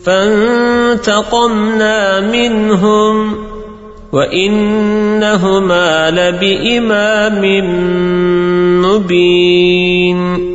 فانتقمنا منهم وإنهما لبإمام مبين.